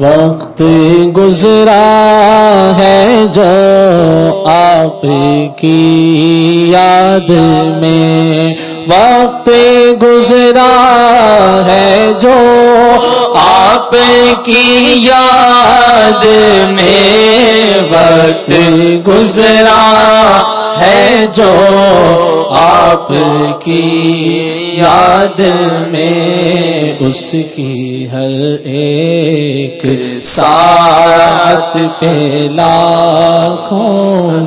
وقت گزرا ہے جو آپ کی یاد میں۔ وقت گزرا ہے جو آپ کی یاد میں۔ وقت گزرا ہے جو آپ کی یاد میں۔ اس کی ہر ایک ساتھ پہ لاکھوں